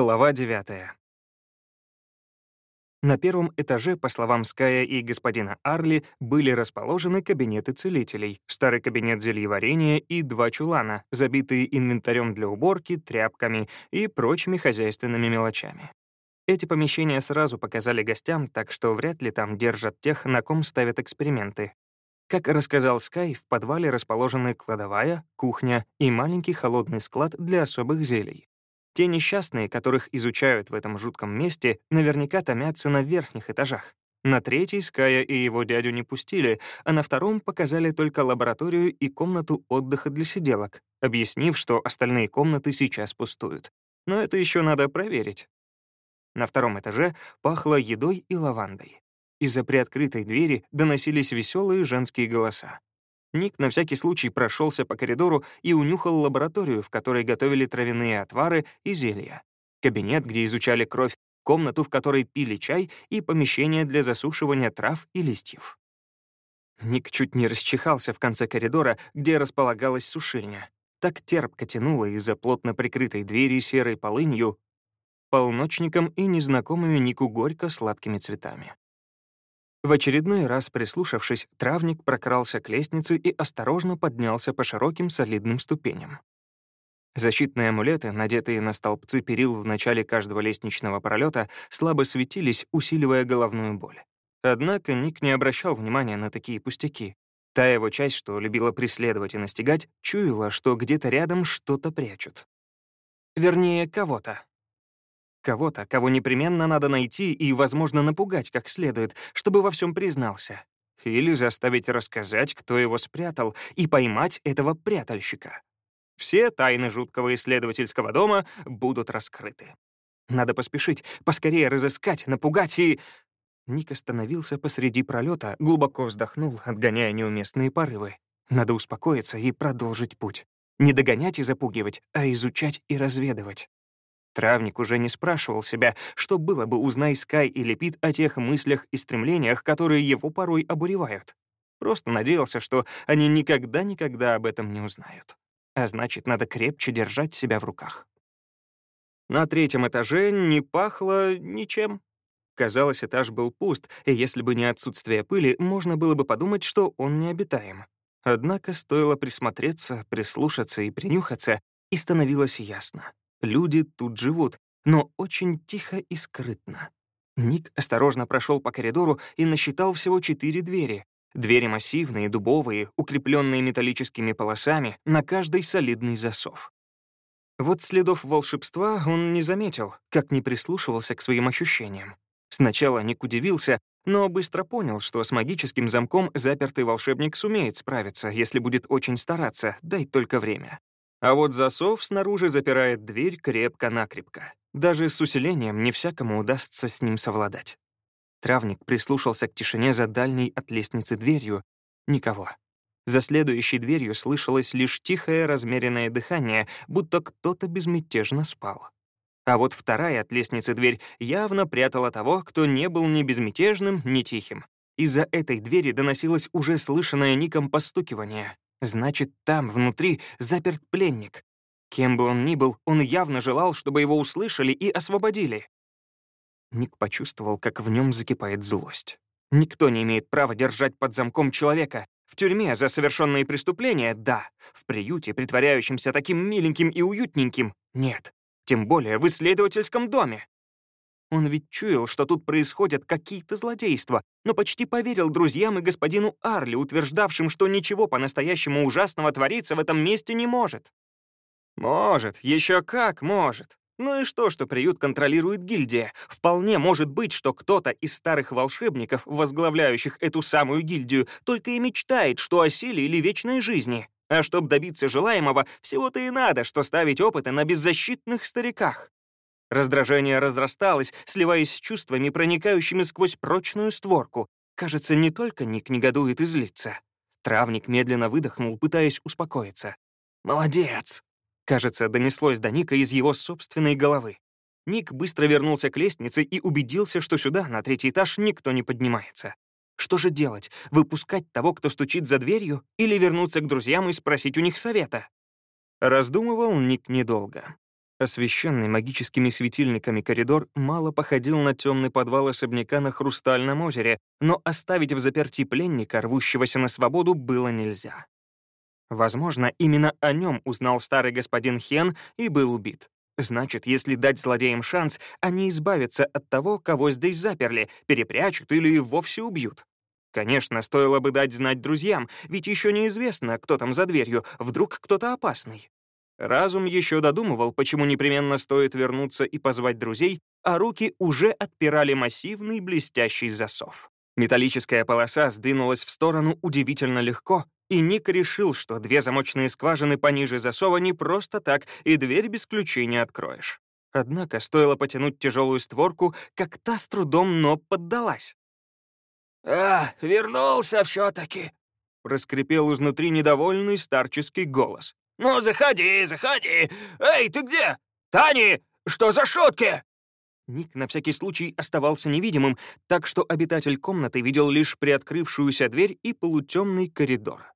Глава 9. На первом этаже, по словам Ская и господина Арли, были расположены кабинеты целителей, старый кабинет зельеварения и два чулана, забитые инвентарем для уборки, тряпками и прочими хозяйственными мелочами. Эти помещения сразу показали гостям, так что вряд ли там держат тех, на ком ставят эксперименты. Как рассказал Скай, в подвале расположены кладовая, кухня и маленький холодный склад для особых зелий. Те несчастные, которых изучают в этом жутком месте, наверняка томятся на верхних этажах. На третий Ская и его дядю не пустили, а на втором показали только лабораторию и комнату отдыха для сиделок, объяснив, что остальные комнаты сейчас пустуют. Но это еще надо проверить. На втором этаже пахло едой и лавандой. Из-за приоткрытой двери доносились веселые женские голоса. Ник на всякий случай прошелся по коридору и унюхал лабораторию, в которой готовили травяные отвары и зелья, кабинет, где изучали кровь, комнату, в которой пили чай, и помещение для засушивания трав и листьев. Ник чуть не расчихался в конце коридора, где располагалась сушильня. Так терпко тянуло из-за плотно прикрытой двери серой полынью, полночником и незнакомыми Нику горько сладкими цветами. В очередной раз прислушавшись, травник прокрался к лестнице и осторожно поднялся по широким солидным ступеням. Защитные амулеты, надетые на столбцы перил в начале каждого лестничного пролета, слабо светились, усиливая головную боль. Однако Ник не обращал внимания на такие пустяки. Та его часть, что любила преследовать и настигать, чуяла, что где-то рядом что-то прячут. Вернее, кого-то. Кого-то, кого непременно надо найти и, возможно, напугать как следует, чтобы во всем признался. Или заставить рассказать, кто его спрятал, и поймать этого прятальщика. Все тайны жуткого исследовательского дома будут раскрыты. Надо поспешить, поскорее разыскать, напугать и... Ник остановился посреди пролета, глубоко вздохнул, отгоняя неуместные порывы. Надо успокоиться и продолжить путь. Не догонять и запугивать, а изучать и разведывать. Травник уже не спрашивал себя, что было бы, узнай Скай или Пит о тех мыслях и стремлениях, которые его порой обуревают. Просто надеялся, что они никогда-никогда об этом не узнают. А значит, надо крепче держать себя в руках. На третьем этаже не пахло ничем. Казалось, этаж был пуст, и если бы не отсутствие пыли, можно было бы подумать, что он необитаем. Однако стоило присмотреться, прислушаться и принюхаться, и становилось ясно. Люди тут живут, но очень тихо и скрытно. Ник осторожно прошел по коридору и насчитал всего четыре двери. Двери массивные, дубовые, укрепленные металлическими полосами, на каждый солидный засов. Вот следов волшебства он не заметил, как не прислушивался к своим ощущениям. Сначала Ник удивился, но быстро понял, что с магическим замком запертый волшебник сумеет справиться, если будет очень стараться, дай только время. А вот засов снаружи запирает дверь крепко-накрепко. Даже с усилением не всякому удастся с ним совладать. Травник прислушался к тишине за дальней от лестницы дверью. Никого. За следующей дверью слышалось лишь тихое размеренное дыхание, будто кто-то безмятежно спал. А вот вторая от лестницы дверь явно прятала того, кто не был ни безмятежным, ни тихим. Из-за этой двери доносилось уже слышанное Ником постукивание. Значит, там, внутри, заперт пленник. Кем бы он ни был, он явно желал, чтобы его услышали и освободили. Ник почувствовал, как в нем закипает злость. Никто не имеет права держать под замком человека. В тюрьме за совершенные преступления — да. В приюте, притворяющемся таким миленьким и уютненьким — нет. Тем более в исследовательском доме. Он ведь чуял, что тут происходят какие-то злодейства, но почти поверил друзьям и господину Арли, утверждавшим, что ничего по-настоящему ужасного твориться в этом месте не может. Может, еще как может. Ну и что, что приют контролирует гильдия? Вполне может быть, что кто-то из старых волшебников, возглавляющих эту самую гильдию, только и мечтает, что о силе или вечной жизни. А чтобы добиться желаемого, всего-то и надо, что ставить опыты на беззащитных стариках. Раздражение разрасталось, сливаясь с чувствами, проникающими сквозь прочную створку. Кажется, не только Ник негодует и злится. Травник медленно выдохнул, пытаясь успокоиться. «Молодец!» Кажется, донеслось до Ника из его собственной головы. Ник быстро вернулся к лестнице и убедился, что сюда, на третий этаж, никто не поднимается. Что же делать? Выпускать того, кто стучит за дверью, или вернуться к друзьям и спросить у них совета? Раздумывал Ник недолго. Освещенный магическими светильниками коридор мало походил на темный подвал особняка на Хрустальном озере, но оставить в заперти пленника, рвущегося на свободу, было нельзя. Возможно, именно о нем узнал старый господин Хен и был убит. Значит, если дать злодеям шанс, они избавятся от того, кого здесь заперли, перепрячут или вовсе убьют. Конечно, стоило бы дать знать друзьям, ведь еще неизвестно, кто там за дверью, вдруг кто-то опасный. Разум еще додумывал, почему непременно стоит вернуться и позвать друзей, а руки уже отпирали массивный блестящий засов. Металлическая полоса сдвинулась в сторону удивительно легко, и Ник решил, что две замочные скважины пониже засова не просто так, и дверь без ключей не откроешь. Однако стоило потянуть тяжелую створку, как та с трудом, но поддалась. «А, вернулся все-таки!» — проскрипел изнутри недовольный старческий голос. «Ну, заходи, заходи! Эй, ты где? Тани, что за шутки?» Ник на всякий случай оставался невидимым, так что обитатель комнаты видел лишь приоткрывшуюся дверь и полутемный коридор.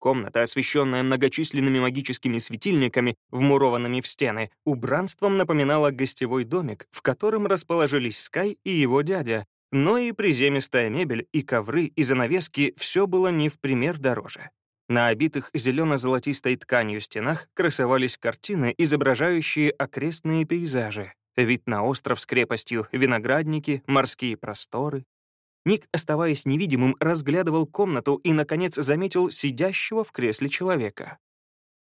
Комната, освещенная многочисленными магическими светильниками, вмурованными в стены, убранством напоминала гостевой домик, в котором расположились Скай и его дядя, но и приземистая мебель, и ковры, и занавески — все было не в пример дороже. На обитых зелено-золотистой тканью стенах красовались картины, изображающие окрестные пейзажи. Вид на остров с крепостью, виноградники, морские просторы. Ник, оставаясь невидимым, разглядывал комнату и, наконец, заметил сидящего в кресле человека.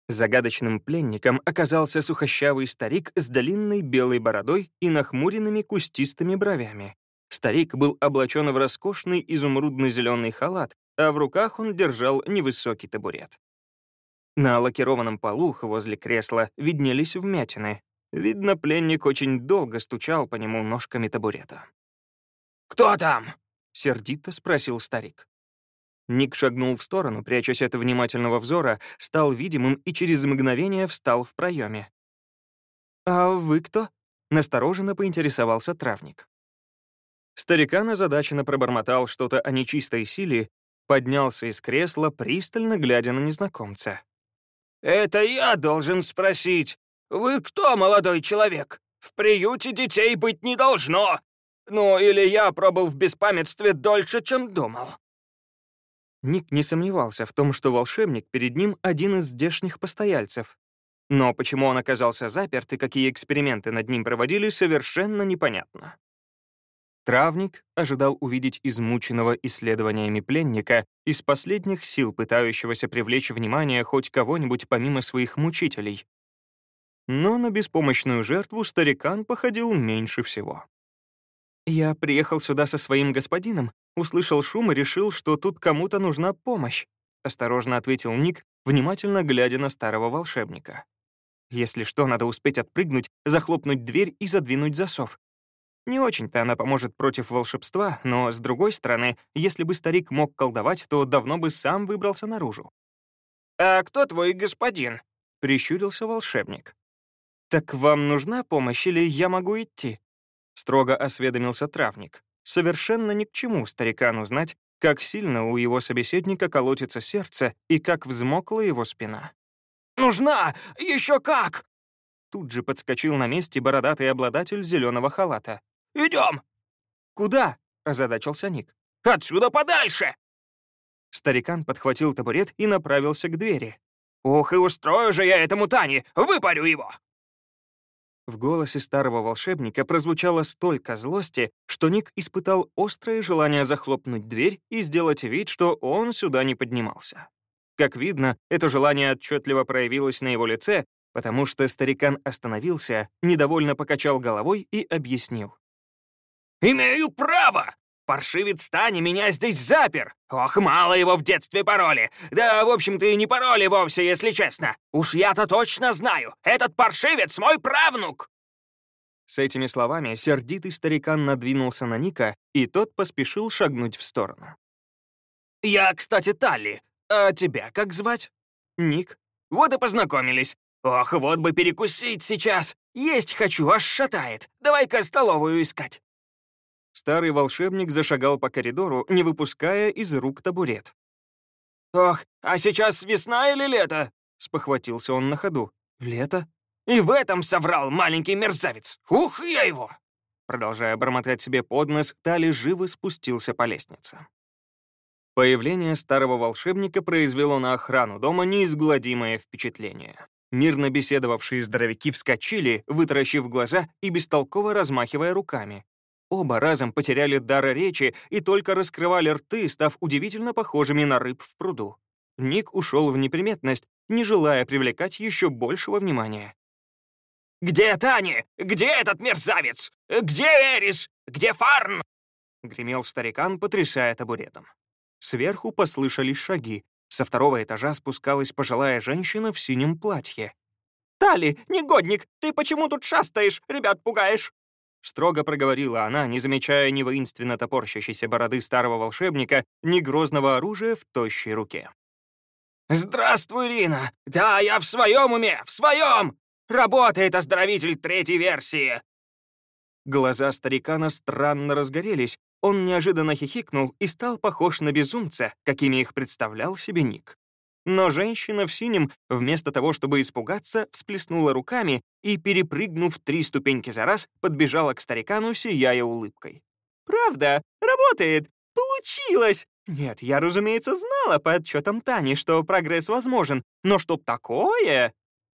Загадочным пленником оказался сухощавый старик с длинной белой бородой и нахмуренными кустистыми бровями. Старик был облачен в роскошный изумрудно-зеленый халат, а в руках он держал невысокий табурет. На лакированном полу возле кресла виднелись вмятины. Видно, пленник очень долго стучал по нему ножками табурета. «Кто там?» — сердито спросил старик. Ник шагнул в сторону, прячась от внимательного взора, стал видимым и через мгновение встал в проеме. «А вы кто?» — настороженно поинтересовался травник. Старикан озадаченно пробормотал что-то о нечистой силе поднялся из кресла, пристально глядя на незнакомца. «Это я должен спросить. Вы кто, молодой человек? В приюте детей быть не должно. Ну, или я пробыл в беспамятстве дольше, чем думал». Ник не сомневался в том, что волшебник перед ним один из здешних постояльцев. Но почему он оказался заперт и какие эксперименты над ним проводили, совершенно непонятно. Травник ожидал увидеть измученного исследованиями пленника из последних сил, пытающегося привлечь внимание хоть кого-нибудь помимо своих мучителей. Но на беспомощную жертву старикан походил меньше всего. «Я приехал сюда со своим господином, услышал шум и решил, что тут кому-то нужна помощь», осторожно ответил Ник, внимательно глядя на старого волшебника. «Если что, надо успеть отпрыгнуть, захлопнуть дверь и задвинуть засов. Не очень-то она поможет против волшебства, но, с другой стороны, если бы старик мог колдовать, то давно бы сам выбрался наружу. «А кто твой господин?» — прищурился волшебник. «Так вам нужна помощь или я могу идти?» — строго осведомился травник. Совершенно ни к чему старикану знать, как сильно у его собеседника колотится сердце и как взмокла его спина. «Нужна! Еще как!» Тут же подскочил на месте бородатый обладатель зеленого халата. Идем!» «Куда?» — озадачился Ник. «Отсюда подальше!» Старикан подхватил табурет и направился к двери. «Ух, и устрою же я этому Тане! Выпарю его!» В голосе старого волшебника прозвучало столько злости, что Ник испытал острое желание захлопнуть дверь и сделать вид, что он сюда не поднимался. Как видно, это желание отчетливо проявилось на его лице, потому что старикан остановился, недовольно покачал головой и объяснил. «Имею право! Паршивец Тани меня здесь запер! Ох, мало его в детстве пароли! Да, в общем-то, и не пароли вовсе, если честно! Уж я-то точно знаю! Этот паршивец мой правнук!» С этими словами сердитый старикан надвинулся на Ника, и тот поспешил шагнуть в сторону. «Я, кстати, Талли. А тебя как звать?» «Ник». «Вот и познакомились. Ох, вот бы перекусить сейчас. Есть хочу, аж шатает. Давай-ка столовую искать». Старый волшебник зашагал по коридору, не выпуская из рук табурет. «Ох, а сейчас весна или лето?» — спохватился он на ходу. «Лето?» И в этом соврал маленький мерзавец. Ух, я его!» Продолжая бормотать себе под нос, Тали живо спустился по лестнице. Появление старого волшебника произвело на охрану дома неизгладимое впечатление. Мирно беседовавшие здоровяки вскочили, вытаращив глаза и бестолково размахивая руками. Оба разом потеряли дар речи и только раскрывали рты, став удивительно похожими на рыб в пруду. Ник ушел в неприметность, не желая привлекать еще большего внимания. «Где Тани? Где этот мерзавец? Где Эрис? Где Фарн?» — гремел старикан, потрясая табуретом. Сверху послышались шаги. Со второго этажа спускалась пожилая женщина в синем платье. «Тали, негодник, ты почему тут шастаешь, ребят пугаешь?» Строго проговорила она, не замечая ни воинственно топорщащейся бороды старого волшебника, ни грозного оружия в тощей руке. «Здравствуй, Рина! Да, я в своем уме, в своем! Работает оздоровитель третьей версии!» Глаза старикана странно разгорелись, он неожиданно хихикнул и стал похож на безумца, какими их представлял себе Ник. Но женщина в синем, вместо того, чтобы испугаться, всплеснула руками и, перепрыгнув три ступеньки за раз, подбежала к старикану, сияя улыбкой. «Правда? Работает! Получилось! Нет, я, разумеется, знала по отчетам Тани, что прогресс возможен, но чтоб такое...»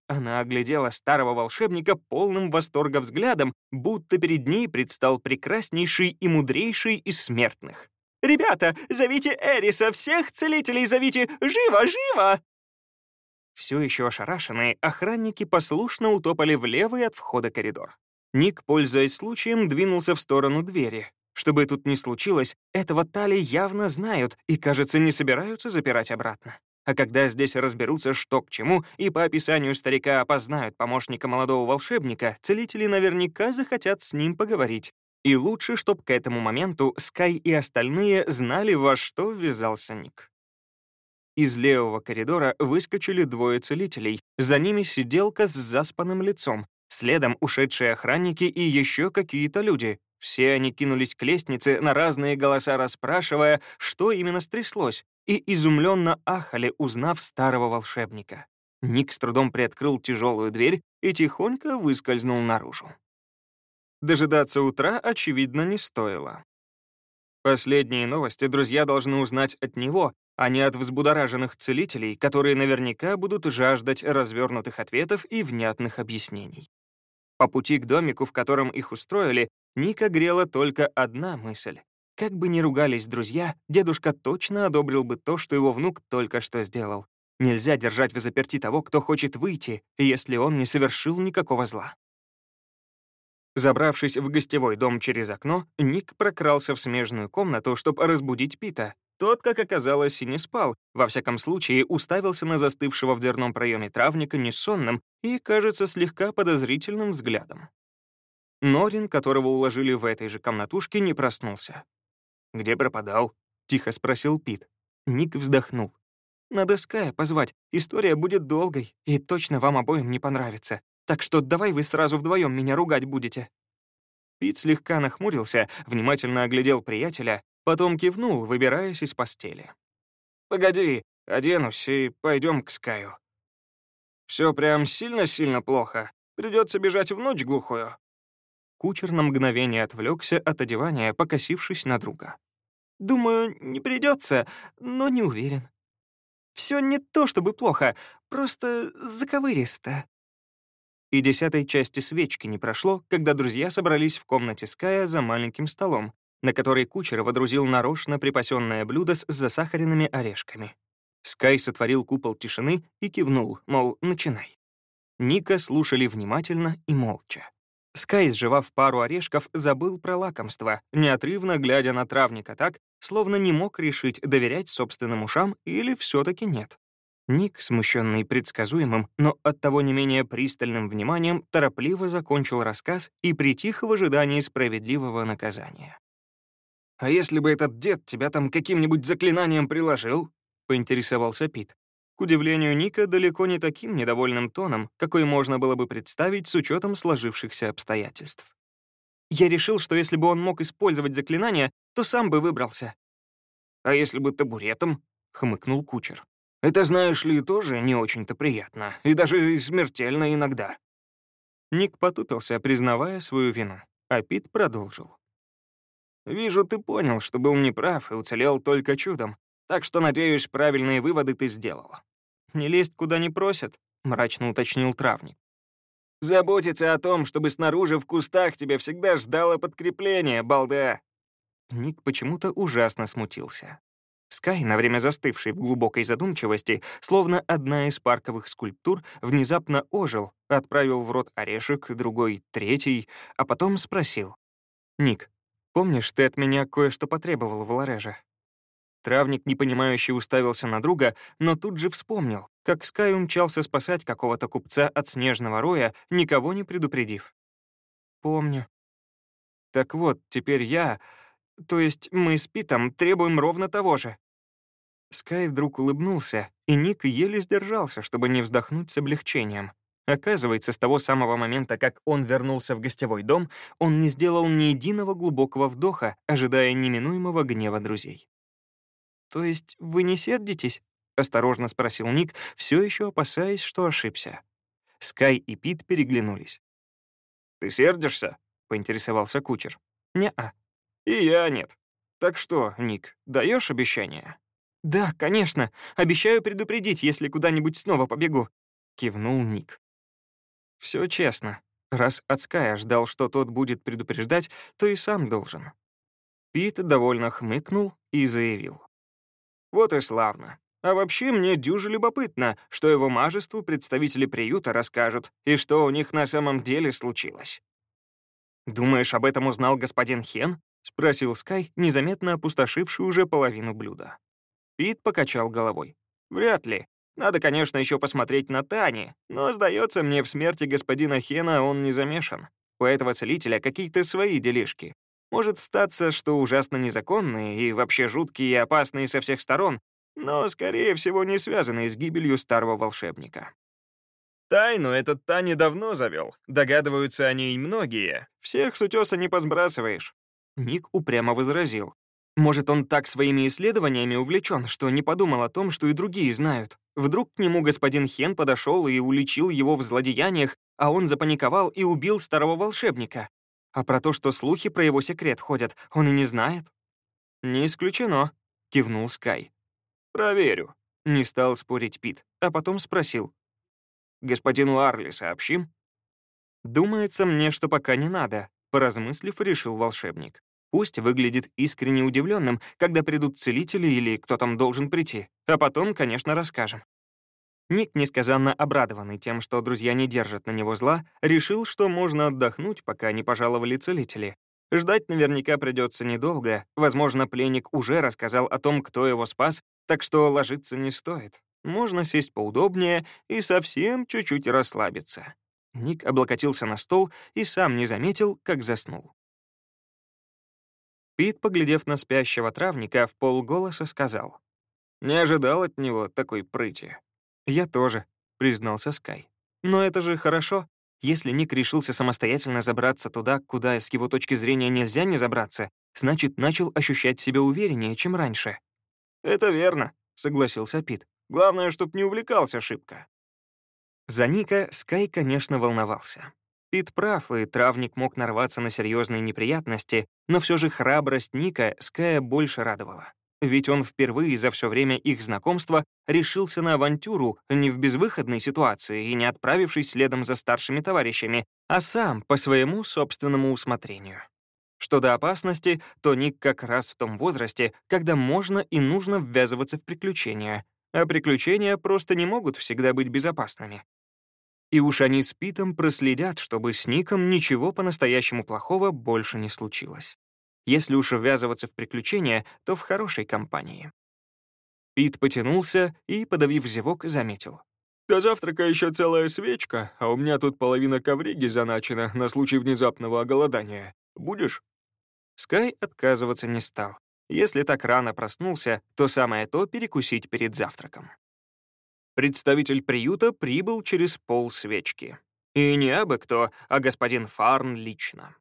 Она оглядела старого волшебника полным восторга взглядом, будто перед ней предстал прекраснейший и мудрейший из смертных. «Ребята, зовите Эриса, всех целителей зовите! Живо, живо!» Все еще ошарашенные, охранники послушно утопали в левый от входа коридор. Ник, пользуясь случаем, двинулся в сторону двери. Чтобы тут не случилось, этого Тали явно знают и, кажется, не собираются запирать обратно. А когда здесь разберутся, что к чему, и по описанию старика опознают помощника молодого волшебника, целители наверняка захотят с ним поговорить. И лучше, чтобы к этому моменту Скай и остальные знали, во что ввязался Ник. Из левого коридора выскочили двое целителей. За ними сиделка с заспанным лицом. Следом ушедшие охранники и еще какие-то люди. Все они кинулись к лестнице, на разные голоса расспрашивая, что именно стряслось, и изумленно ахали, узнав старого волшебника. Ник с трудом приоткрыл тяжелую дверь и тихонько выскользнул наружу. Дожидаться утра, очевидно, не стоило. Последние новости друзья должны узнать от него, а не от взбудораженных целителей, которые наверняка будут жаждать развернутых ответов и внятных объяснений. По пути к домику, в котором их устроили, Ника грела только одна мысль. Как бы ни ругались друзья, дедушка точно одобрил бы то, что его внук только что сделал. Нельзя держать в заперти того, кто хочет выйти, если он не совершил никакого зла. Забравшись в гостевой дом через окно, Ник прокрался в смежную комнату, чтобы разбудить Пита. Тот, как оказалось, и не спал, во всяком случае уставился на застывшего в дверном проеме травника несонным и, кажется, слегка подозрительным взглядом. Норин, которого уложили в этой же комнатушке, не проснулся. «Где пропадал?» — тихо спросил Пит. Ник вздохнул. «Надо Ская позвать. История будет долгой, и точно вам обоим не понравится. Так что давай вы сразу вдвоем меня ругать будете». Пит слегка нахмурился, внимательно оглядел приятеля, потом кивнул, выбираясь из постели. «Погоди, оденусь и пойдем к Скаю. Все прям сильно-сильно плохо. Придется бежать в ночь глухую. Кучер на мгновение отвлекся от одевания, покосившись на друга. «Думаю, не придется, но не уверен. Все не то чтобы плохо, просто заковыристо». И десятой части свечки не прошло, когда друзья собрались в комнате Ская за маленьким столом, на который кучер водрузил нарочно припасенное блюдо с засахаренными орешками. Скай сотворил купол тишины и кивнул, мол, начинай. Ника слушали внимательно и молча. Скай, сживав пару орешков, забыл про лакомство, неотрывно глядя на травника так, словно не мог решить, доверять собственным ушам или все таки нет. Ник, смущенный предсказуемым, но оттого не менее пристальным вниманием, торопливо закончил рассказ и притих в ожидании справедливого наказания. «А если бы этот дед тебя там каким-нибудь заклинанием приложил?» — поинтересовался Пит. К удивлению Ника, далеко не таким недовольным тоном, какой можно было бы представить с учетом сложившихся обстоятельств. Я решил, что если бы он мог использовать заклинание, то сам бы выбрался. «А если бы табуретом?» — хмыкнул кучер. «Это, знаешь ли, тоже не очень-то приятно, и даже смертельно иногда». Ник потупился, признавая свою вину, а Пит продолжил. «Вижу, ты понял, что был неправ и уцелел только чудом, так что, надеюсь, правильные выводы ты сделал». «Не лезть куда не просят», — мрачно уточнил травник. «Заботиться о том, чтобы снаружи в кустах тебя всегда ждало подкрепление, балда!» Ник почему-то ужасно смутился. Скай, на время застывший в глубокой задумчивости, словно одна из парковых скульптур, внезапно ожил, отправил в рот орешек, другой — третий, а потом спросил. «Ник, помнишь, ты от меня кое-что потребовал в Лореже?» Травник, непонимающе, уставился на друга, но тут же вспомнил, как Скай умчался спасать какого-то купца от снежного роя, никого не предупредив. «Помню». «Так вот, теперь я, то есть мы с Питом требуем ровно того же». Скай вдруг улыбнулся, и Ник еле сдержался, чтобы не вздохнуть с облегчением. Оказывается, с того самого момента, как он вернулся в гостевой дом, он не сделал ни единого глубокого вдоха, ожидая неминуемого гнева друзей. «То есть вы не сердитесь?» — осторожно спросил Ник, все еще опасаясь, что ошибся. Скай и Пит переглянулись. «Ты сердишься?» — поинтересовался кучер. «Не-а», «И я нет. Так что, Ник, даешь обещание?» «Да, конечно. Обещаю предупредить, если куда-нибудь снова побегу», — кивнул Ник. Все честно. Раз от ждал, что тот будет предупреждать, то и сам должен. Пит довольно хмыкнул и заявил. «Вот и славно. А вообще мне дюже любопытно, что его мажеству представители приюта расскажут, и что у них на самом деле случилось». «Думаешь, об этом узнал господин Хен?» — спросил Скай, незаметно опустошивший уже половину блюда. Пит покачал головой. «Вряд ли. Надо, конечно, еще посмотреть на Тани, но, сдается мне, в смерти господина Хена он не замешан. У этого целителя какие-то свои делишки. Может статься, что ужасно незаконные и вообще жуткие и опасные со всех сторон, но, скорее всего, не связанные с гибелью старого волшебника. Тайну этот Тани давно завел. Догадываются о ней многие. Всех с утеса не позбрасываешь. Ник упрямо возразил. Может, он так своими исследованиями увлечен, что не подумал о том, что и другие знают. Вдруг к нему господин Хен подошел и уличил его в злодеяниях, а он запаниковал и убил старого волшебника. А про то, что слухи про его секрет ходят, он и не знает. «Не исключено», — кивнул Скай. «Проверю», — не стал спорить Пит, а потом спросил. «Господину Арли сообщим?» «Думается мне, что пока не надо», — поразмыслив, решил волшебник. Пусть выглядит искренне удивленным, когда придут целители или кто там должен прийти. А потом, конечно, расскажем. Ник, несказанно обрадованный тем, что друзья не держат на него зла, решил, что можно отдохнуть, пока не пожаловали целители. Ждать наверняка придется недолго. Возможно, пленник уже рассказал о том, кто его спас, так что ложиться не стоит. Можно сесть поудобнее и совсем чуть-чуть расслабиться. Ник облокотился на стол и сам не заметил, как заснул. Пит, поглядев на спящего травника, в полголоса сказал. «Не ожидал от него такой прыти». «Я тоже», — признался Скай. «Но это же хорошо. Если Ник решился самостоятельно забраться туда, куда с его точки зрения нельзя не забраться, значит, начал ощущать себя увереннее, чем раньше». «Это верно», — согласился Пит. «Главное, чтоб не увлекался шибко». За Ника Скай, конечно, волновался. Пит прав, и травник мог нарваться на серьезные неприятности, но все же храбрость Ника Ская больше радовала. Ведь он впервые за все время их знакомства решился на авантюру не в безвыходной ситуации и не отправившись следом за старшими товарищами, а сам по своему собственному усмотрению. Что до опасности, то Ник как раз в том возрасте, когда можно и нужно ввязываться в приключения, а приключения просто не могут всегда быть безопасными. И уж они с Питом проследят, чтобы с Ником ничего по-настоящему плохого больше не случилось. Если уж ввязываться в приключения, то в хорошей компании. Пит потянулся и, подавив зевок, заметил. «До завтрака еще целая свечка, а у меня тут половина ковриги заначена на случай внезапного оголодания. Будешь?» Скай отказываться не стал. Если так рано проснулся, то самое то перекусить перед завтраком. Представитель приюта прибыл через полсвечки. И не абы кто, а господин Фарн лично.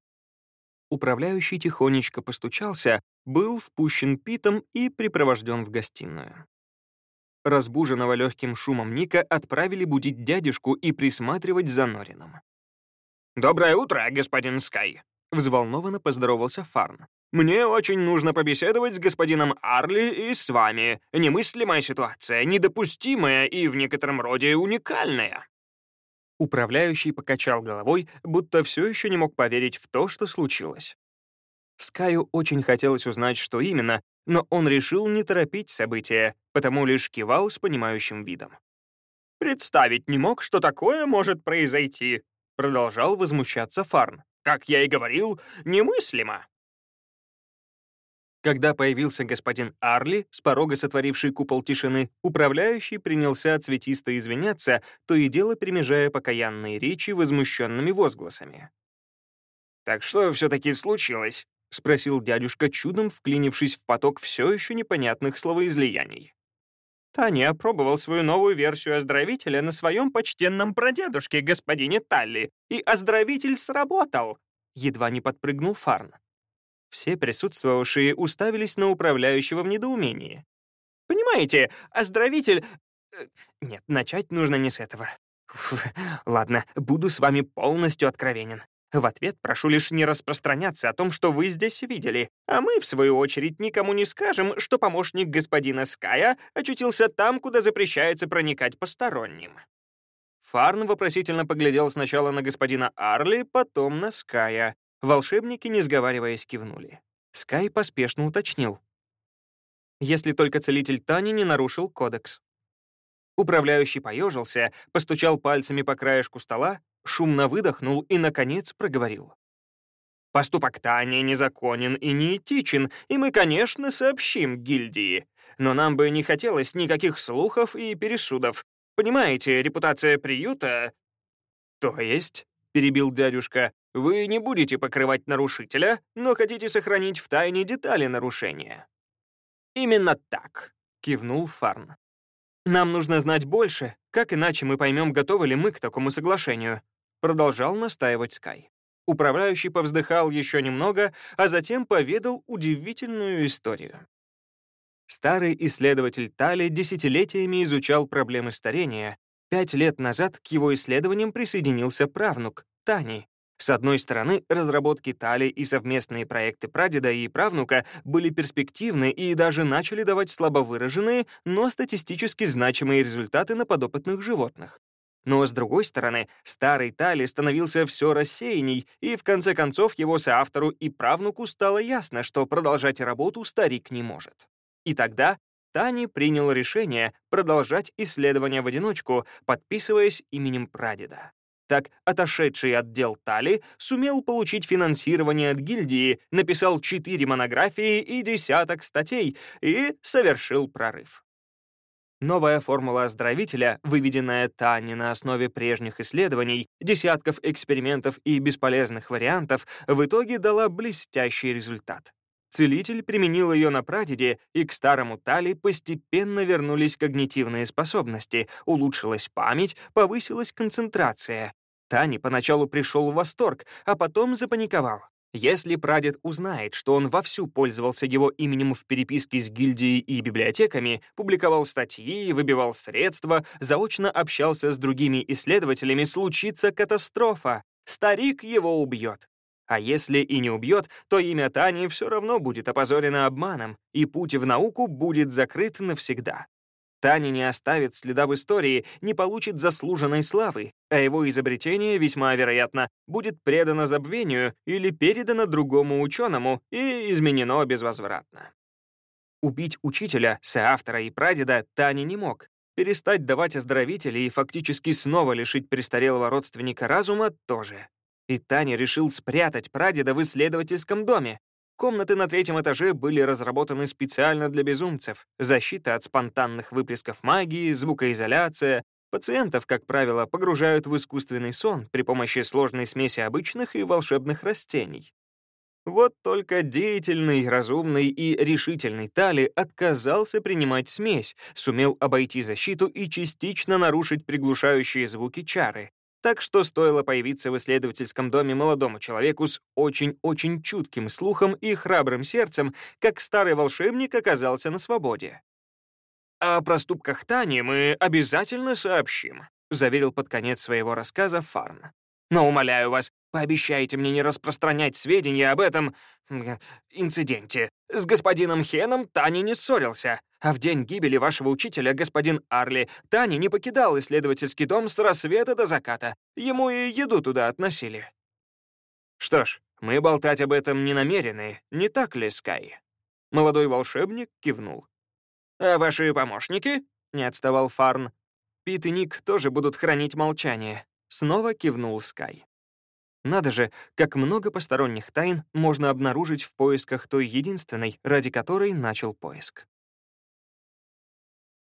Управляющий тихонечко постучался, был впущен Питом и припровожден в гостиную. Разбуженного легким шумом Ника отправили будить дядюшку и присматривать за Норином. «Доброе утро, господин Скай», — взволнованно поздоровался Фарн. «Мне очень нужно побеседовать с господином Арли и с вами. Немыслимая ситуация, недопустимая и в некотором роде уникальная». Управляющий покачал головой, будто все еще не мог поверить в то, что случилось. Скаю очень хотелось узнать, что именно, но он решил не торопить события, потому лишь кивал с понимающим видом. «Представить не мог, что такое может произойти», — продолжал возмущаться Фарн. «Как я и говорил, немыслимо». Когда появился господин Арли, с порога сотворивший купол тишины, управляющий принялся цветисто извиняться, то и дело перемежая покаянные речи возмущенными возгласами. «Так что все-таки случилось?» — спросил дядюшка, чудом вклинившись в поток все еще непонятных словоизлияний. Таня опробовал свою новую версию оздоровителя на своем почтенном прадедушке, господине Талли, и оздоровитель сработал. Едва не подпрыгнул Фарн. Все присутствовавшие уставились на управляющего в недоумении. «Понимаете, оздоровитель...» э, «Нет, начать нужно не с этого. Фу, ладно, буду с вами полностью откровенен. В ответ прошу лишь не распространяться о том, что вы здесь видели, а мы, в свою очередь, никому не скажем, что помощник господина Ская очутился там, куда запрещается проникать посторонним». Фарн вопросительно поглядел сначала на господина Арли, потом на Ская. Волшебники, не сговариваясь, кивнули. Скай поспешно уточнил. Если только целитель Тани не нарушил кодекс. Управляющий поежился, постучал пальцами по краешку стола, шумно выдохнул и, наконец, проговорил. «Поступок Тани незаконен и неэтичен, и мы, конечно, сообщим гильдии. Но нам бы не хотелось никаких слухов и пересудов. Понимаете, репутация приюта...» «То есть?» — перебил дядюшка. Вы не будете покрывать нарушителя, но хотите сохранить в тайне детали нарушения. Именно так, кивнул Фарн. Нам нужно знать больше, как иначе мы поймем, готовы ли мы к такому соглашению, продолжал настаивать Скай. Управляющий повздыхал еще немного, а затем поведал удивительную историю. Старый исследователь Тали десятилетиями изучал проблемы старения. Пять лет назад к его исследованиям присоединился правнук, Тани, с одной стороны, разработки Тали и совместные проекты прадеда и правнука были перспективны и даже начали давать слабо выраженные, но статистически значимые результаты на подопытных животных. Но, с другой стороны, старый Тали становился все рассеянней, и в конце концов его соавтору и правнуку стало ясно, что продолжать работу старик не может. И тогда Тани принял решение продолжать исследования в одиночку, подписываясь именем прадеда. Так, отошедший отдел Тали сумел получить финансирование от гильдии, написал четыре монографии и десяток статей и совершил прорыв. Новая формула оздоровителя, выведенная Тани на основе прежних исследований, десятков экспериментов и бесполезных вариантов, в итоге дала блестящий результат. Целитель применил ее на прадеде, и к старому Тали постепенно вернулись когнитивные способности, улучшилась память, повысилась концентрация, Тани поначалу пришел в восторг, а потом запаниковал. Если прадед узнает, что он вовсю пользовался его именем в переписке с гильдией и библиотеками, публиковал статьи, выбивал средства, заочно общался с другими исследователями, случится катастрофа. Старик его убьет. А если и не убьет, то имя Тани все равно будет опозорено обманом, и путь в науку будет закрыт навсегда. Таня не оставит следа в истории, не получит заслуженной славы, а его изобретение, весьма вероятно, будет предано забвению или передано другому ученому и изменено безвозвратно. Убить учителя, соавтора и прадеда Таня не мог. Перестать давать оздоровителей и фактически снова лишить престарелого родственника разума тоже. И Таня решил спрятать прадеда в исследовательском доме, Комнаты на третьем этаже были разработаны специально для безумцев. Защита от спонтанных выплесков магии, звукоизоляция. Пациентов, как правило, погружают в искусственный сон при помощи сложной смеси обычных и волшебных растений. Вот только деятельный, разумный и решительный Тали отказался принимать смесь, сумел обойти защиту и частично нарушить приглушающие звуки чары. Так что стоило появиться в исследовательском доме молодому человеку с очень-очень чутким слухом и храбрым сердцем, как старый волшебник оказался на свободе. «О проступках Тани мы обязательно сообщим», — заверил под конец своего рассказа Фарн. «Но, умоляю вас, Пообещайте мне не распространять сведения об этом... инциденте. С господином Хеном Таня не ссорился, а в день гибели вашего учителя, господин Арли, Таня не покидал исследовательский дом с рассвета до заката. Ему и еду туда относили. Что ж, мы болтать об этом не намерены, не так ли, Скай? Молодой волшебник кивнул. «А ваши помощники?» — не отставал Фарн. Пит и Ник тоже будут хранить молчание. Снова кивнул Скай. Надо же, как много посторонних тайн можно обнаружить в поисках той единственной, ради которой начал поиск.